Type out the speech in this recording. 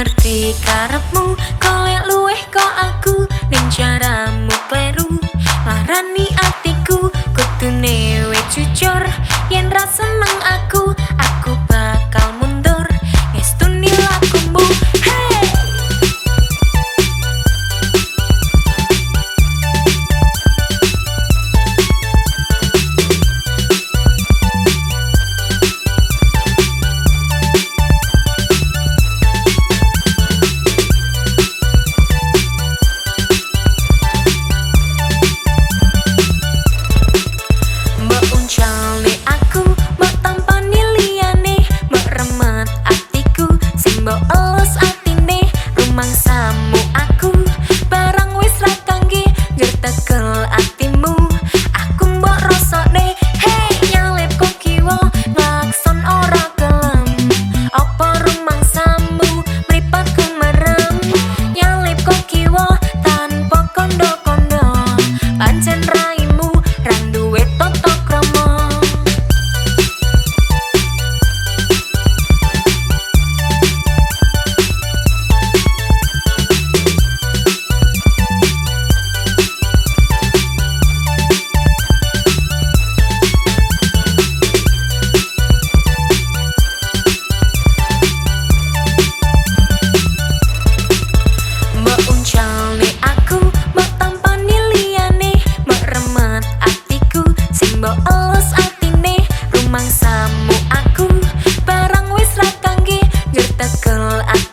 Ngerti karepmu Kolek luweh kok aku Ning caramu kleru. Marani atiku Kutune we jujur Yen ra seneng aku. Barang wis ra kangge ngertekel aku.